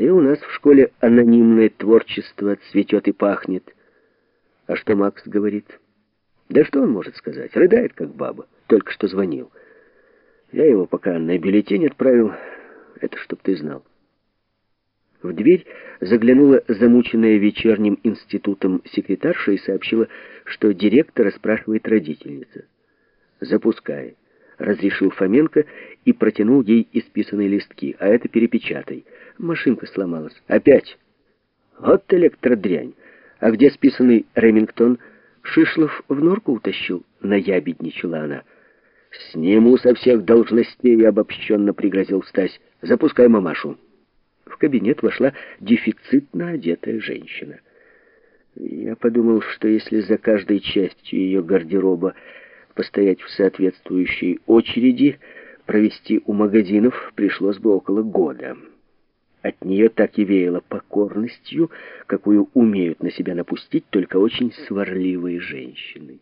Да и у нас в школе анонимное творчество цветет и пахнет. А что Макс говорит? Да что он может сказать? Рыдает, как баба. Только что звонил. Я его пока на бюллетень отправил. Это чтоб ты знал. В дверь заглянула замученная вечерним институтом секретарша и сообщила, что директора спрашивает родительница. «Запускай», — разрешил Фоменко и протянул ей исписанные листки. «А это перепечатай. Машинка сломалась. Опять. Вот электродрянь. А где списанный Ремингтон? Шишлов в норку утащил?» Наябедничала она. «Сниму со всех должностей», — обобщенно пригрозил Стась. «Запускай мамашу» кабинет вошла дефицитно одетая женщина. Я подумал, что если за каждой частью ее гардероба постоять в соответствующей очереди, провести у магазинов пришлось бы около года. От нее так и веяло покорностью, какую умеют на себя напустить только очень сварливые женщины.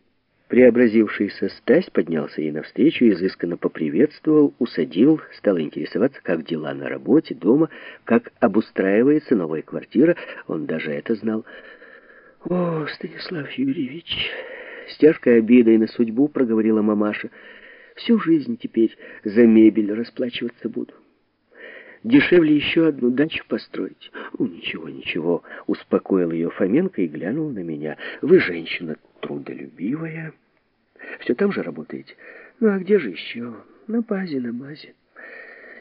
Преобразившийся Стась поднялся ей навстречу, изысканно поприветствовал, усадил, стал интересоваться, как дела на работе, дома, как обустраивается новая квартира. Он даже это знал. «О, Станислав Юрьевич!» С тяжкой обидой на судьбу проговорила мамаша. «Всю жизнь теперь за мебель расплачиваться буду. Дешевле еще одну дачу построить». «Ну, ничего, ничего», — успокоил ее Фоменко и глянул на меня. «Вы женщина трудолюбивая. Все там же работаете? Ну, а где же еще? На базе, на базе.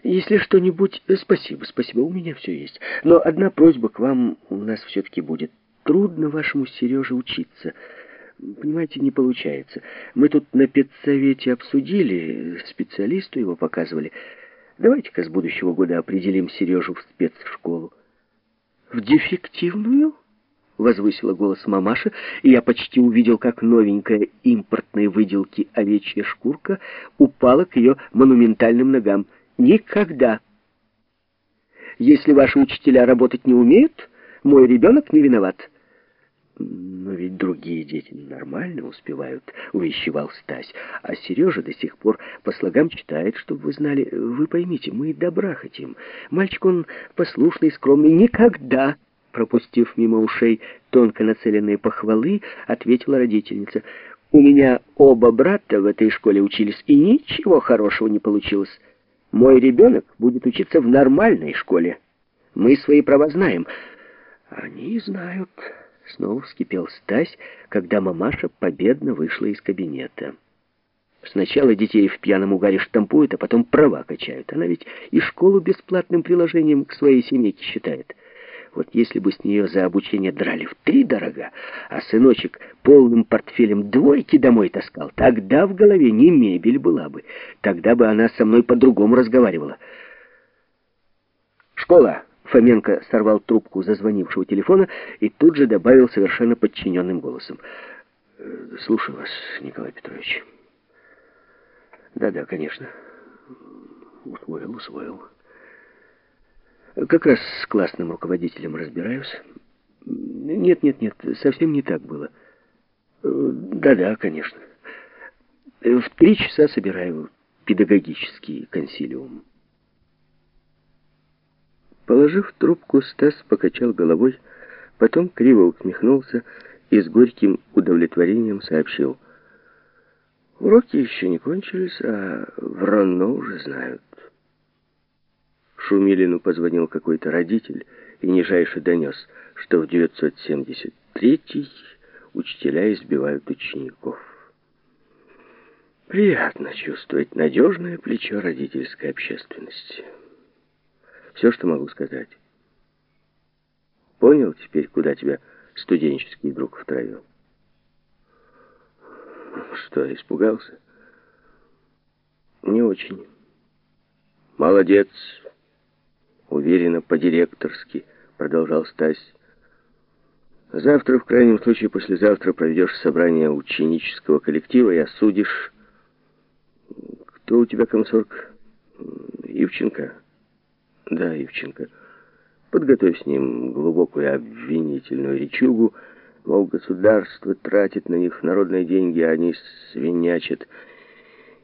Если что-нибудь... Э, спасибо, спасибо, у меня все есть. Но одна просьба к вам у нас все-таки будет. Трудно вашему Сереже учиться. Понимаете, не получается. Мы тут на педсовете обсудили, специалисту его показывали. Давайте-ка с будущего года определим Сережу в спецшколу. В дефективную? возвысила голос мамаша, и я почти увидел, как новенькая импортной выделки овечья шкурка упала к ее монументальным ногам. Никогда! Если ваши учителя работать не умеют, мой ребенок не виноват. Но ведь другие дети нормально успевают, увещевал Стась. А Сережа до сих пор по слогам читает, чтобы вы знали. Вы поймите, мы добра хотим. Мальчик он послушный, скромный. Никогда пропустив мимо ушей тонко нацеленные похвалы, ответила родительница. «У меня оба брата в этой школе учились, и ничего хорошего не получилось. Мой ребенок будет учиться в нормальной школе. Мы свои права знаем». «Они знают», — снова вскипел Стась, когда мамаша победно вышла из кабинета. Сначала детей в пьяном угаре штампуют, а потом права качают. Она ведь и школу бесплатным приложением к своей семейке считает. Вот если бы с нее за обучение драли в три дорога, а сыночек полным портфелем двойки домой таскал, тогда в голове не мебель была бы. Тогда бы она со мной по-другому разговаривала. «Школа!» Фоменко сорвал трубку зазвонившего телефона и тут же добавил совершенно подчиненным голосом. «Э, «Слушаю вас, Николай Петрович». «Да-да, конечно. Усвоил, усвоил». Как раз с классным руководителем разбираюсь. Нет, нет, нет, совсем не так было. Да-да, конечно. В три часа собираю педагогический консилиум. Положив трубку, Стас покачал головой, потом криво усмехнулся и с горьким удовлетворением сообщил. Уроки еще не кончились, а врано уже знают. Шумилину позвонил какой-то родитель и нижайше донес, что в 973-й учителя избивают учеников. Приятно чувствовать надежное плечо родительской общественности. Все, что могу сказать. Понял теперь, куда тебя студенческий друг втравил? Что, испугался? Не очень. Молодец уверенно, по-директорски, продолжал Стась. Завтра, в крайнем случае, послезавтра проведешь собрание ученического коллектива и осудишь... Кто у тебя комсорг? Ивченко? Да, Ивченко. Подготовь с ним глубокую обвинительную речугу, мол, государство тратит на них народные деньги, а они свинячат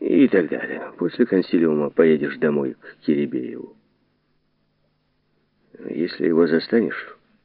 и так далее. После консилиума поедешь домой к Киребееву. Если его застанешь,